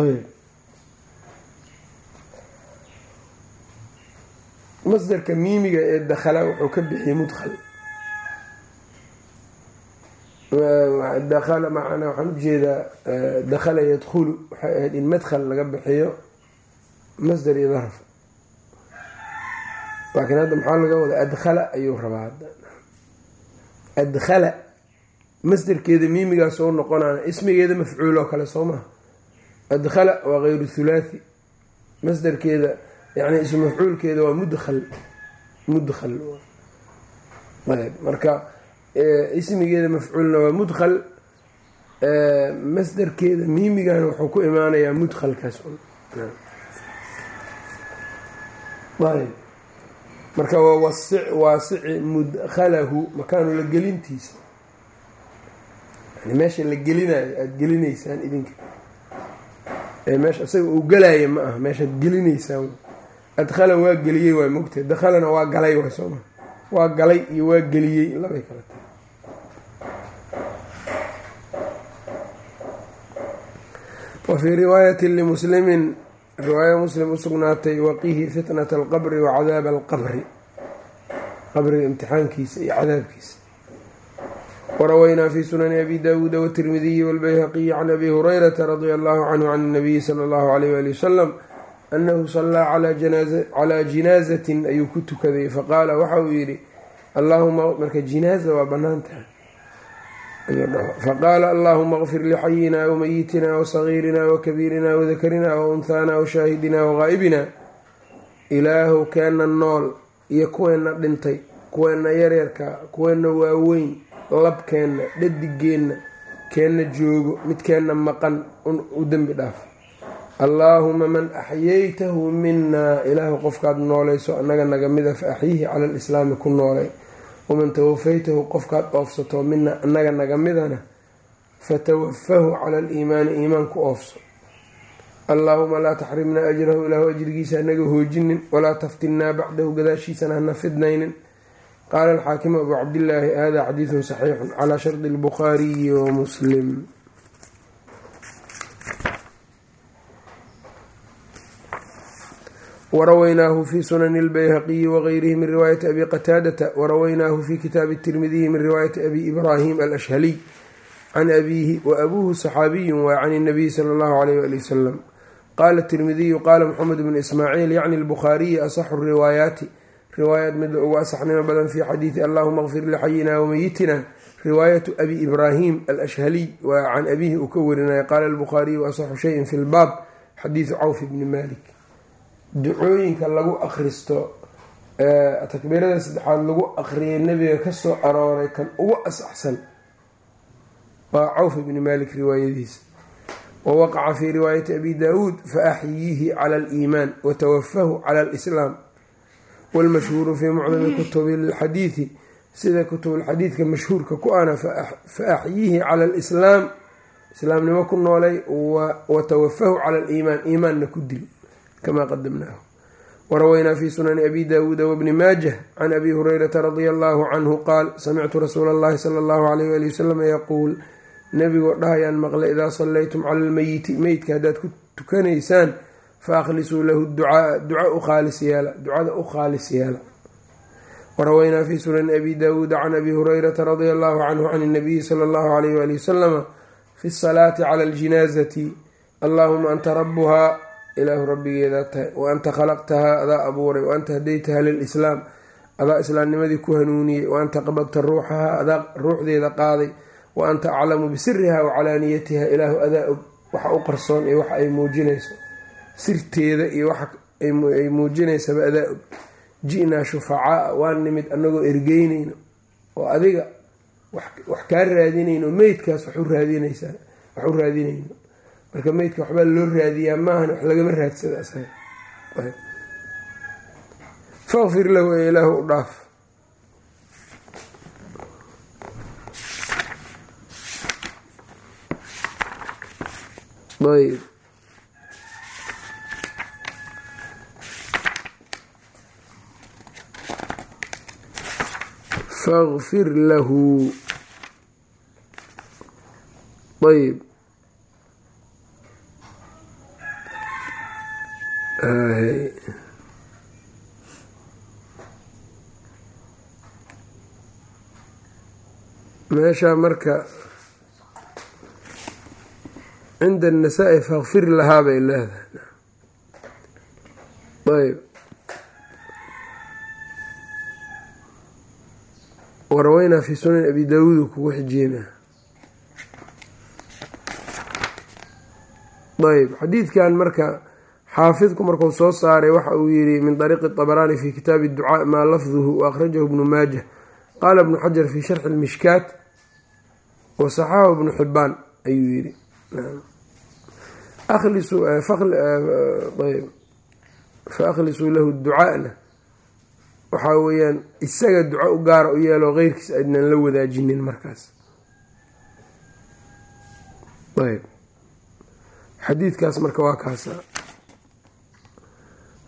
ayb masdarka miimiga ee dakhala wuxuu ka bixiyey mudkhal dakhala macnaa waxaan u jeedaa dakhala yadkhulu waxay ahayd in madkhal laga bixiyo masdar iyo laakiin hadda maxaa laga wadaa adkhala ayuu rabaa masdarkeeda miimigaa soo noqonana ismigeeda mafcuul oo kale soo maha adkhala waa kayru thulaathi. Masdarkeeda yani ismu mafcuulkeeda waa mudkhal. Mudkhal. Ayb marka ismigeeda mafcuulna waa mudkhal. Masdarkeeda miimigana wuxuu ku imaanayaa mudkhalkaas. Ayb marka waa waasici mudkhalahu makaanu la gelintiisa meesha la gelinayo aada gelinaysaan idinka. Meesha isaga uu galaya ma aha meeshaad gelinaysaan. Adkhala waa geliyey waa mogtahay dakhalana waa galay waa sooma waa galay iyo waa geliyey labay kala tahay wa fii riwaayati limuslimin riwaaya muslim usugnaatay waqihi fitnata alqabri wa cadaaba alqabri qabriga imtixaankiisa iyo cadaabkiisa warawaynaa fi sunani abi daawuuda watirmidiyi walbayhaqiyi can abi hurayrata radia allahu canhu can nabiyi sala allahu alayh wali wasalam anahu sallaa calaa jinaazatin ayuu ku tukaday faqaala waxa uu yidhi allahuma marka jinaaza waa bannaan tahay faqaala allahuma kfir lixayina wamayitina wasagiirina wakabiirina wadakarina waunhaana washaahidina wagaa'ibina ilaahu keenna nool iyo kuweenna dhintay kuweenna yaryarka kuweenna waaweyn labkeenna dhadigeenna keenna joogo midkeenna maqan u dembi dhaaf. Allaahuma man axyaytahu minaa ilaahu qofkaad noolayso annaga naga mida fa axyihi cala alislaami ku noolay. Waman tawafaytahu qofkaad oofsato mina annaga naga midana fatawafahu cala aliimaani iimaan ku oofso. Allaahuma laa taxrimnaa ajrahu ilaahu ajrigiisa hanaga hoojinin walaa taftinnaa bacdahu gadaashiisana hana fidnaynin qaala alxaakimu abu cabdilaahi hada xadiidun saxiixun calaa shardi lbukhaariyi wa muslim warawaynaahu fi sunani lbayhaqiyi wagayrihi min riwaayati abi qataadata warawaynaahu fi kitaabi tirmidiyi min riwaayati abi ibraahim alashhaliy can abiihi wa abuuhu saxaabiyun waa can inabiyi sala allahu alayh wali wasalam qaala tirmidiyu qaala maxamed bnu ismaaciil yacni lbukhaariyi asaxu riwaayaati riwaayad midda ugu asaxnimo badan fi xadiidi allahuma kfir lixayina wamayitina riwaayatu abi ibraahim alashhaliy waa can abihi uu ka warinaya qaala albukhaariyu asaxu shayin fi lbaab xadiidu cawf bni malik ducooyinka lagu akristo takbiirada saddexaad lagu akriyay nebiga ka soo arooray kan ugu asaxsan waa cawf bni malik riwaayadiisa. Wawaqaca fi riwaayati abi daawuud faaxyiihi cala aliimaan watawafahu cala alislaam walmashhuuru fii mucdami kutubi lxadiidi sida kutubulxadiidka mashhuurka ku ana fa axyiihi cala alislaam islaamnimo ku noolay watawafahu cala aliimaan iimaanna ku dil kamaa qadamnaahu warawaynaa fi sunani abi daawuuda wabni maajah can abi hurayrata radia allahu canhu qaal samictu rasuula allahi sala allahu alayh ali wasalam yaquul nebigoo dhahayaan maqle idaa sallaytum cala almeyiti meydka haddaad ku tukanaysaan fa akhlisuu lahu ducaaa duca u khaalis yeela ducada u khaalis yeela warawaynaa fi sunani abi daawuuda can abi hurayrata radia allahu canhu can inabiyi sala allahu alayh wali wasalama fi salaati cala aljinaazati allaahuma anta rabuhaa ilaahu rabbigeedaa tahay wa anta khalaqtahaa adaa abuuray wa anta hadaytaha lilislaam adaa islaamnimadii ku hanuuniyey wa anta qabadta ruuxahaa adaa ruuxdeeda qaaday wa anta aclamu bisiriha wa calaaniyatiha ilaahu adaa og waxa u qarsoon iyo waxa ay muujinayso sirteeda iyo waxa ay muujinaysaba adaa og ji-naa shufacaa waan nimid anagoo ergeynayno oo adiga wax kaa raadinayno meydkaas waxu raadinaysaa wax u raadinayno. Marka meydka waxbaa loo raadiyaa maahan wax lagama raadsada faqfir lahu ee ilaahu u dhaaf. Ayb faqfir lahu ayb meeshaa marka cinda الnasaa-i fakfir lahaa bay leedahay ayb waraweynaa fi sunan abi daawuud kugu xijiyey ayb xadiidkan marka xaafidku markuu soo saaray waxa uu yiri min dariiqi طabraani fi kitaabi ducaa maa lafduhu waakhrajahu bnu maaja qaala bnu xajar fi sharxi mishkaat wasaxahu bnu xibaan ayuu yiri eh, fakhlisuu eh, lahu ducaana waxaa weeyaan isaga duco u gaara u yeelo keyrkiis aydnan la wadaajinin markaas. Ayb. Xadiidkaas marka waa kaasa.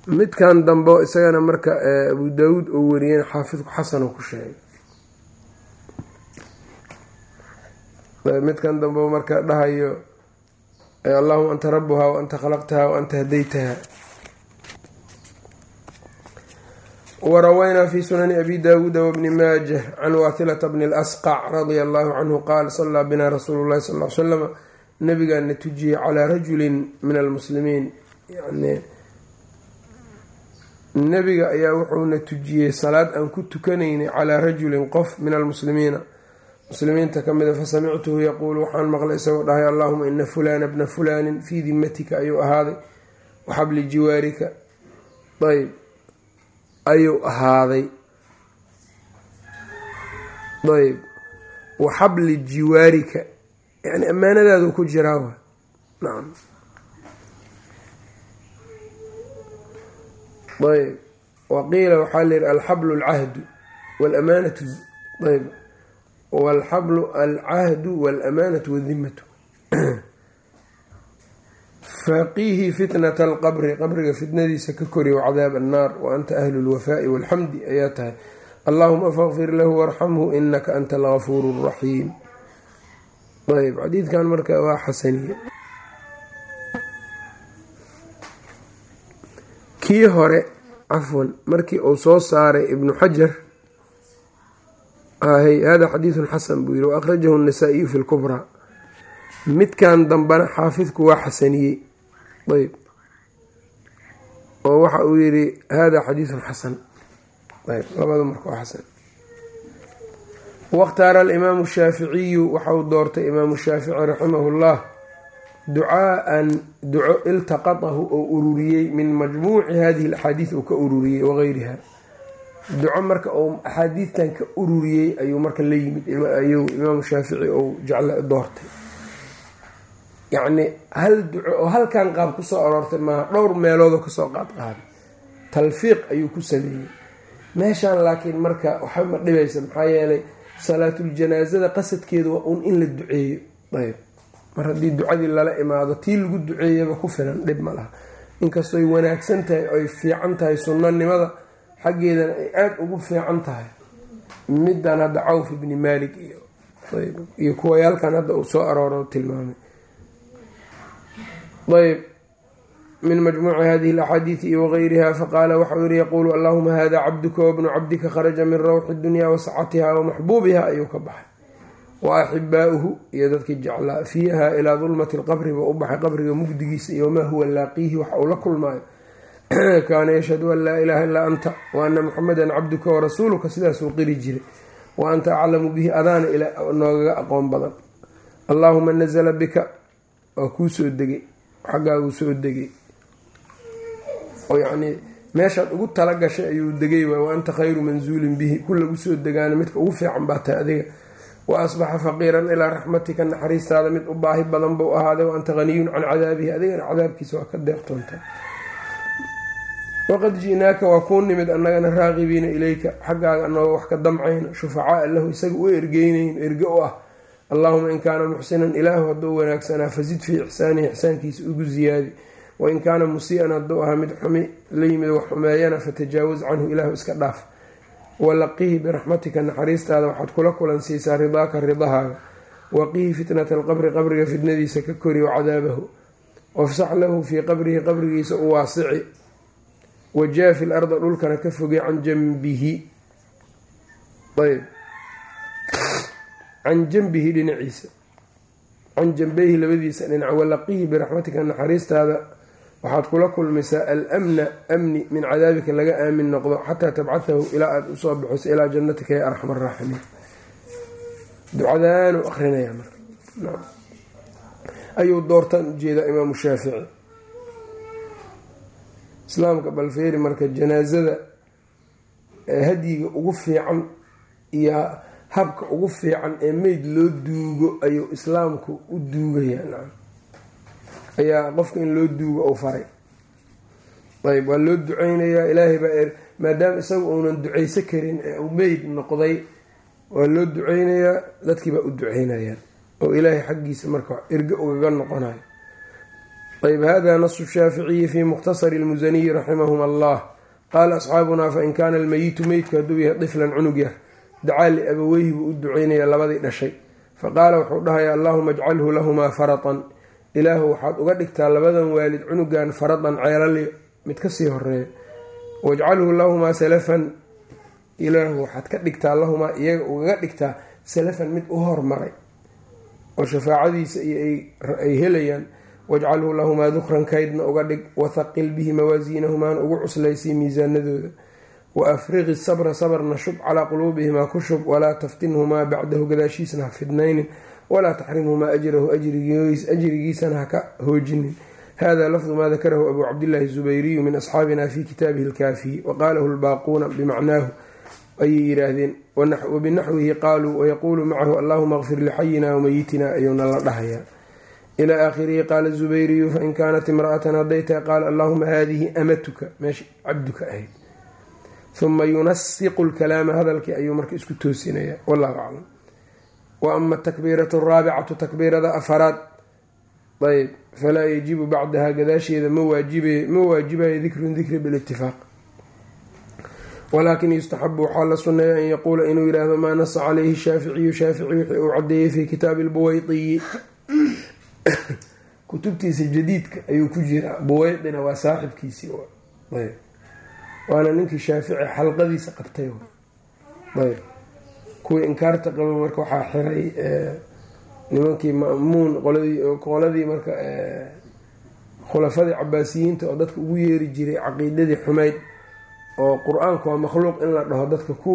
Midkan dambe isagana marka abu daawuud oo wariyeen xaafidku xasanu ku sheegay. Midkan dambe marka dhahayo allahuma anta rabuhaa wa anta khalaqtaha wa anta hadaytaha warawaynaa fi sunani abi daawuuda wabni maajah can waatilata bni اlasqac radia allahu canhu qaal salaa bina rasuulu llahi sal l slama nabigaana tujiyey calaa rajulin min almuslimiin yani nebiga ayaa wuxuuna tujiyey salaad aan ku tukanaynay calaa rajulin qof min almuslimiina muslimiinta ka mida fasamictuhu yaquulu waxaan maqlay isagoo dhahay allahuma ina fulana bna fulaanin fii dimatika ayuu ahaaday waxabli jiwaarika ayb ayuu ahaaday. Ayb waxabli jiwaarika. Yani ammaanadaadu ku jiraa wa nacam ayb waqiila waxaa layihi alxablu alcahdu wlamaanatu ayb walxablu alcahdu wاlamaanatu wadimatu faaqihi fitnat alqabri qabriga fitnadiisa ka kori wacadaab annaar wa anta ahlu lwafaa'i walxamdi ayaa tahay allahuma faqfir lahu warxamhu inaka anta algafuuru raxiim ayb xadiidkan marka waa xasaniye kii hore cafwan markii uu soo saaray ibnu xajar hada xadiidun xasan buu yihi wa akhrajahu anasaa'iyu fi lkubraa midkan dambena xaafidku waa xasaniyey ayb. Oo waxa uu yihi hada xadiidun xasan. Ayb labada marka waa xasan. Wakhtaara alimaamu shaaficiyu waxauu doortay imaamu shaafici raximahu llah ducaaan duco iltaqatahu oo ururiyey min majmuuci hadihi alaxaadiid uu ka ururiyey wagayriha duco marka uu axaadiidtan ka ururiyey ayuu marka la yimid ayuu imaamu shaafici ou jecla doortay yacni hal duco oo halkan qaab ku soo aroortay maaha dhowr meeloodoo ka soo qaad qaaday talfiiq ayuu ku sameeyey. Meeshaan laakiin marka waxba dhibaysa maxaa yeelay salaatuljanaasada qasadkeedu waa uun in la duceeyo. Ayb. Mar haddii ducadii lala imaado tii lagu duceeyaba ku filan dhib ma laha. Inkastooy wanaagsan tahay oy fiican tahay sunnanimada xaggeedana ay aada ugu fiican tahay. Middan hadda cawf ibni malik iyo kuwayaalkan hadda uu soo arooro tilmaamay ayb min majmuuci hadihi alaxaadiidi wagayriha faqaala waxau yihi yaquulu allahuma hada cabduka wabnu cabdika kharaja min rawxi dunya wasacatiha wamaxbuubiha ayuu ka baxay. Wa axibaa-uhu iyo dadkii jeclaa fiiha ilaa dulmati lqabri buu u baxay qabriga mugdigiisa iyo wamaa huwa laaqiihi waxa uu la kulmaayo kaana yashhadu an laa ilaaha illaa anta wa ana muxamedan cabduka warasuuluka sidaasuu qiri jiray. Wa anta aclamu bihi adaana noogaga aqoon badan. Allaahuma nazla bika waa kuu degay xaggaaguu soo degay oo yacnii meeshaad ugu tala gashay ayuu degay waay wa anta khayru mansuulin bihi. Ku lagu soo degaana midka ugu fiican baa tahay adiga. Wa asbaxa faqiiran ilaa raxmatika naxariistaada. Mid u baahi badan buu ahaaday wa anta haniyun can cadaabihi. Adigana cadaabkiisa waa ka deeqtoonta waqad ji'naaka waa kuu nimid annagana raaqibiina ilayka. Xaggaaga anagoo wax ka damcayna shufacaa lahu isaga u ergeynayno erge u ah allaahuma in kaana muxsinan ilaahu hadduu wanaagsanaa fasid fii ixsaanihi ixsaankiisa ugu ziyaadi. Wain kaana musii'an hadduu ahaa mid xumi la yimid wax xumeeyana fatajaawaz canhu ilaahu iska dhaaf. Walaqihi biraxmatika naxariistaada waxaad kula kulansiisaa ridaaka ridahaaga. Waqihi fitnata alqabri qabriga fitnadiisa ka kori wacadaabahu wafsax lahu fii qabrihi qabrigiisa u waasici. Wajaafi larda dhulkana ka fogey can janbihi can janbihi dhinaciisa. Can janbeyhi labadiisa dhinac walaqihi biraxmatika naxariistaada. Waxaad kula kulmaysaa almna amni min cadaabika laga aamin noqdo xataa tabcathahu ilaa aada u soo bixiso ilaa jannatika ya arxam araaximiin ducadaanu akrinaya marka. Ayuu doortaan u jeedaa imaamu shaafici. Islaamka balfeeri marka janaasada hadyiga ugu fiican iyo habka ugu fiican ee meyd loo duugo ayuu islaamku u duugayaa ayaa qofka in loo duugo ou faray. Ayb waa loo duceynayaa ilaahay baa maadaama isaga uunan duceyso karin ee uu meyd noqday waa loo duceynayaa dadkiibaa u duceynayaan oo ilaahay xaggiisa marka erge ugaga noqonayo. Ayb hada nasu shaaficiyi fi mukhtasari lmusaniyi raximahum allah qaala asxaabunaa fain kaana almeyitu meydku hadduu yahay tiflan cunug yar dacaa liabaweyhi buu u duceynayaa labadii dhashay. Faqaala wuxuu dhahayaa allahuma ajcalhu lahumaa faratan. Ilaahu waxaad uga dhigtaa labadan waalid cunugan faradan ceelali mid ka sii horreeya wajcalhu lahumaa salafan. Ilaahu waxaad ka dhigtaa lahumaa iyaga ugaga dhigtaa salafan mid u hormaray oo shafaacadiisa iyo ay helayaan. Wajcalhu lahumaa dukran kaydna uga dhig wathaqil bihi mawaasiinahumaana ugu cuslaysay miisaanadooda wa afriqi sabra sabrna shub calaa quluubihimaa ku shub walaa taftinhumaa bacdahu gadaashiisna ha fidnaynin walaa taxrimhumaa ajrahu ajrigiisana ha ka hoojinin hada lafdu maa dakarahu abu cabdillaahi zubayriyu min asxaabina fi kitaabihi alkaafiyi waqaalahu lbaaquuna bimacnaahu ayay yidhaahdeen wabinaxwihi qaaluu wayaquulu macahu allahuma kfir lixayina wamayitina ayuuna la dhahayaa ilaa aakhirihi qaala zubayriyu fain kaanat imra'atan hadday tahay qaala allahuma haadihi amatuka meesha cabduka ahayd uma yunasiqu lkalaama hadalkii ayuu marka isku toosinaya wallahu aclam. Wa ama atakbiiratu araabicatu takbiirada afaraad ayb falaa yajibu bacdaha gadaasheeda ma waajibayo dikrun dikri bilitifaaq walaakin yustaxabu waxaa la sunneeya an yaquula inuu yidhaahdo maa nasa caleyhi shaaficiyu shaafici wixii uu cadeeyey fi kitaabi lbuweydiyi kutubtiisa jadiidka ayuu ku jiraa. Buweydina waa saaxibkiisii waana ninkii shaafici xalqadiisa qabtay. Ayb. Kuwii inkaarta qaba marka waxaa xiray nimankii ma'muun qoladii marka khulafadii cabaasiyiinta oo dadka ugu yeeri jiray caqiidadii xumeyd oo qur'aanku waa makhluuq in la dhaho dadka ku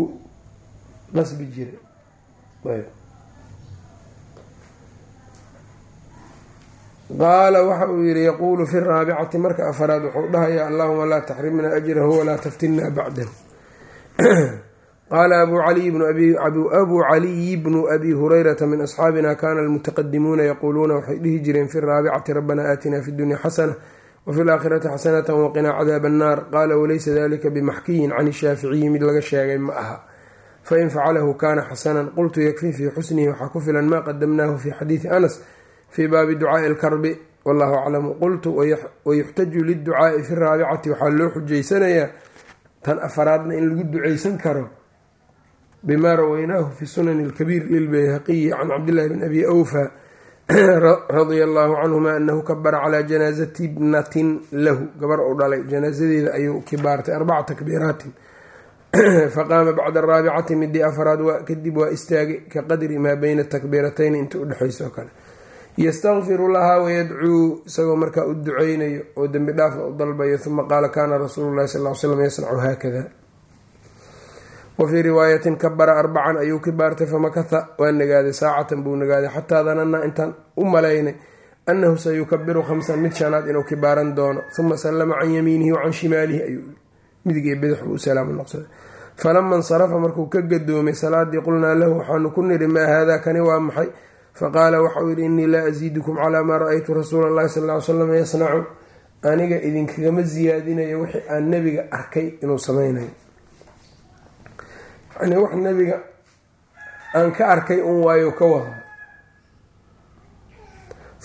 qasbi jira qaala waxa uu yihi yaquulu fi raabicati marka afaraad wuxuu dhahaya allahuma laa taxrimna ajrahu walaa taftinna bacdahu qaala abu caliyi bnu abi hurayrata min asxaabina kana almutaqadimuuna yaquuluuna waxay dhihi jireen fi raabicati rabbana aatina fi dunya xasana wafi laakhirati xasanata waqinaa cadaaba annaar qaala walaysa dalika bimaxkiyin can shaaficiyi mid laga sheegay ma aha. Fain facalahu kana xasanan qultu yakfi fii xusnihi waxaa ku filan maa qadamnaahu fi xadiidi anas fii baabi ducaai alkarbi wallahu aclamu. Qultu wayuxtaju liducaai fi raabicati. Waxaa loo xujaysanayaa tan afaraadna in lagu duceysan karo. Bima rawaynaahu fi sunani alkabiir lilbayhaqiyi can cabdillahi bn abi awfa radia allahu canhuma anahu kabara calaa janaazati bnatin lahu. Gabar uu dhalay janaasadeeda ayuu kibaartay arbaca takbiiraatin. Faqaama bacda araabicati midii afraad kadib waa istaagay ka qadri maa beyna takbiiratayn inta udhexayso oo kale yastakfiru lahaa wayadcuu isagoo markaa u duceynayo oo dembi dhaafna u dalbayo uma qaala kaana rasuulu llahi sal slam yasnacu haakada. Wafii riwaayatin kabara arbacan ayuu kibaartay famakatha waa nagaaday saacatan buu nagaaday xataa dananaa intaan u malaynay annahu sayukabiru khamsan mid shanaad inuu kibaaran doono uma sallama can yamiinihi wacan shimaalihi ayuu midig bidix buu u salaamo noqsaday falama insarafa markuu ka gadoomay salaadii qulnaa lahu waxaanu ku nidhi maa haadaa kani waa maxay faqaala waxauu yidhi innii laa asiidukum calaa maa ra'aytu rasuula allahi sal ly slam yasnacu aniga idinkagama siyaadinayo wixii aan nebiga arkay inuu sameynayo yani wax nebiga aan ka arkay un waayo ka wada.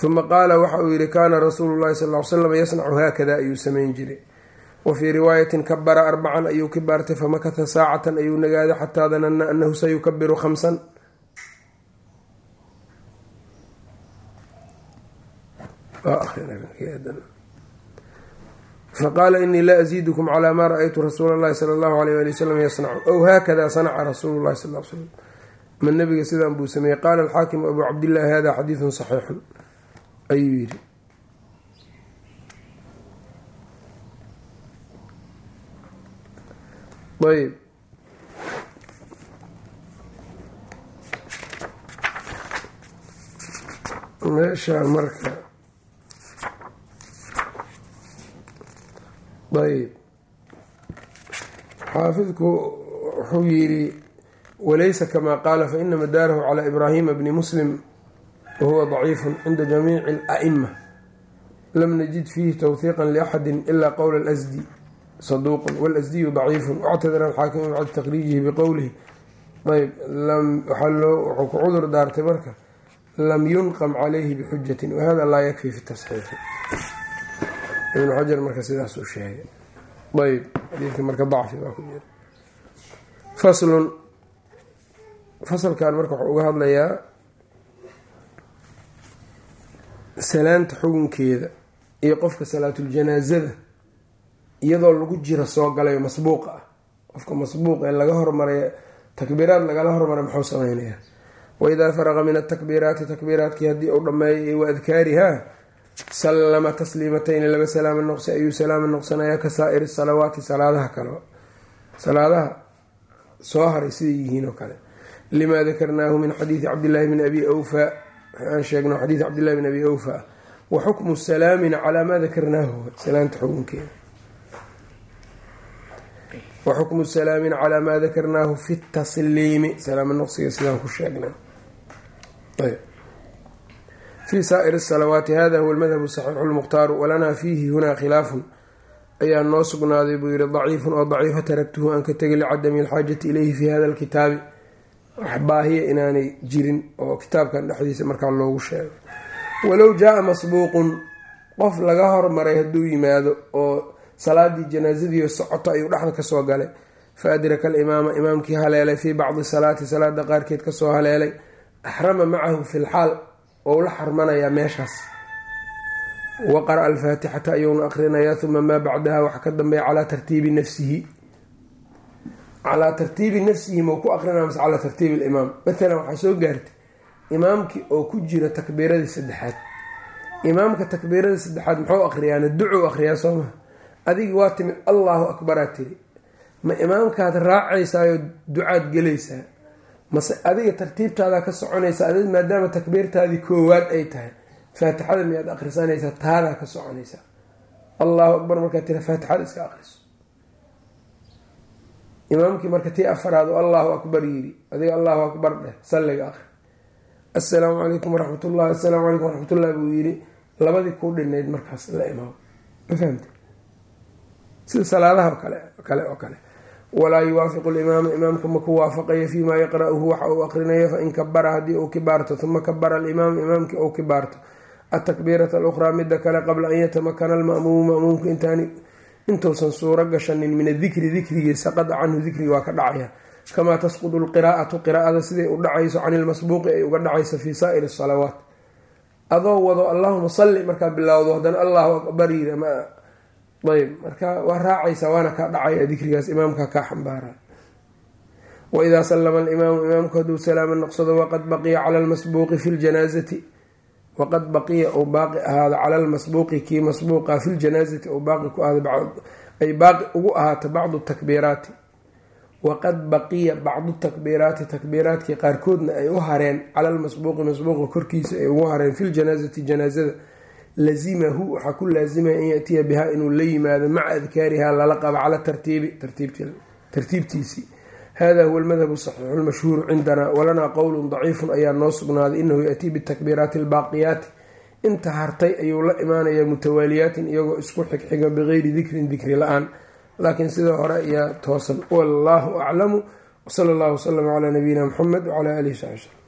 Uma qaala waxa uu yihi kaana rasuulu llahi sal l slam yasnacu haakada ayuu sameyn jiray. Wa fii riwaayatin kabara arbacan ayuu kibaartay famakatha saacatan ayuu nagaaday xataa danana anahu sayukabiru khamsan faqaala inii laa asiidukum calaa maa ra'aytu rasuula llahi sala allahu alayh ali wasalam yasnacu ow haakada sanaca rasuulu llahi sal l slam ma nabiga sidaan buu sameeyey qaala alxaakimu abu cabdillahi hada xadiidun saxiixun ayuu yidhi ayb meesha marka ayb. Xaafidku wuxuu yidhi walaysa kamaa qaala faina madaarahu calaa ibraahima bni muslim wahuwa daciifu cinda jamiici ala'ima lam najid fiihi tawhiiqa liaxadi ila qowla alasdi saduuqun walasdiyu daciifu wactadara alxaakimu bacda taqriijihi biqowlihi ayb wuxuu ku cudur daartay marka lam yunqam calayhi bixujatin wahada laa yakfi fi tasxiixi ibnu xajar marka sidaasuu sheegay. Ayb xadiidka marka dacfi baa ku jira. Faslun fasalkan marka wuxuu uga hadlayaa salaanta xugunkeeda iyo qofka salaatuljanaasada iyadoo lagu jiro soo galayo masbuuqa ah. Qofka masbuuq ee laga hormaray takbiiraad lagala hormaray muxuu sameynayaa waidaa faraqa min atakbiiraati takbiiraadkii haddii uu dhammeeyay wa adkaarihaa sallama tasliimatayni laba salaamo noqsi ayuu salaamo noqsanayaa ka saa'iri salawaati salaadaha kale salaadaha soo haray siday yihiin oo kale limaa dakarnaahu min xadiidi cabdillaahi bni abi awfa aan sheegno xadiid cabdillahi bni abi awfa wa xukmu salaamina calaa maa dakarnaahu salaanta xukunkeeda wa xukmu salaamina calaa maa dakarnaahu fi tasliimi salaamo noqsiga sidaan ku sheegnay fi saa'ir salawaati hada huwa almadhabu saxiixu lmukhtaaru walanaa fiihi hunaa khilaafun. Ayaa noo sugnaaday buu yihi daciifun oo daciifa taragtuhu aan ka tegay licadami alxaajati ilayhi fi hada alkitaabi. Wax baahiya inaanay jirin oo kitaabkan dhexdiisa markaa loogu sheego. Walow jaa-a masbuuqun qof laga hormaray hadduu yimaado oo salaadii janaasadii socoto ayuu dhexda ka soo galay. Fa adraka alimaama imaamkii haleelay fii bacdi salaati salaada qaarkeed ka soo haleelay. Axrama macahu fi lxaal ou la xarmanayaa meeshaas. Wa qara-a alfaatixata ayuuna aqrinayaa uma maa bacdaha waxa ka dambeeya calaa tartiibi nafsihi. Calaa tartiibi nafsihi mau ku aqrinaya mase calaa tartiibi alimaam. Matalan waxaa soo gaartay imaamkii oo ku jira takbiiradii saddexaad. Imaamka takbiiradii saddexaad muxuu aqriyaana ducou aqriyaa soo maha adigii waa timid allahu akbaraa tiri ma imaamkaad raacaysaayo ducaad gelaysaa mase adiga tartiibtaadaa ka soconaysa adig maadaama takbiirtaadii koowaad ay tahay faatixada miyaad akhrisanaysaa taadaa ka soconaysaa allahu akbar markaad tira faatixada iska akhriso. Imaamkii marka tii afaraad oo allahu akbar yiri adiga allahu akbar dheh salliga aqri assalaamu calaykum waraxmat ullahi assalaamu calaykum waraxmatullah buu yiri labadii kuu dhinayd markaas la imaam. Ma fahamte sida salaadaha kale kale oo kale walaa yuwaafiqu limaama imaamka ma ku waafaqayo fiimaa yaqra-uhu waxa uu aqrinayo fain kabara haddii uu kibaarto uma kabara alimaamu imaamkii uu kibaarto. Atakbiirata alukhraa midda kale qabla an yatamakana alma'muumu ma'muumku intaani intuusan suuro gashanin min adikri dikrigii saqada canhu dikriga waa ka dhacaya. Kamaa tasqudu lqiraa'atu qiraa'ada siday u dhacayso can ilmasbuuqi ay uga dhacayso fii saa'iri asalawaat adoo wado allahuma salli markaa bilowdo haddana allahu akbar yiri ama ayb marka waa raacaysa waana kaa dhacaya dikrigaas imaamka kaa xambaara. Waidaa salama alimaamu imaamku hadduu salaama noqsado waqad baqiya cala lmasbuuqi fi ljanaasati waqad baqiya uu baaqi ahaado cala lmasbuuqi kii masbuuqa fi ljanaasati ou baaqi ku ahaado ay baaqi ugu ahaato bacdu takbiiraati. Waqad baqiya bacdu takbiiraati takbiiraadkii qaarkoodna ay u hareen cala lmasbuuqi masbuuqa korkiisa ay ugu hareen fi ljanaasati janaasada lazimahu waxaa ku laazimaya an yatiya bihaa inuu la yimaado maca adkaariha lala qabo cala tartiibi tartiibtiisii hada huwa almadhabu saxiixu lmashhuuru cindana walanaa qowlun daciifun ayaa noo sugnaaday inahu yatii bitakbiiraati albaaqiyaati inta hartay ayuu la imaanayaa mutawaaliyaatin iyagoo isku xigxiga bigayri dikrin dikri la'aan. Laakiin sida hore ayaa toosan. Wallahu aclamu wsala allahu waslama calaa nabiyina muxamed wcala alihi sabi slm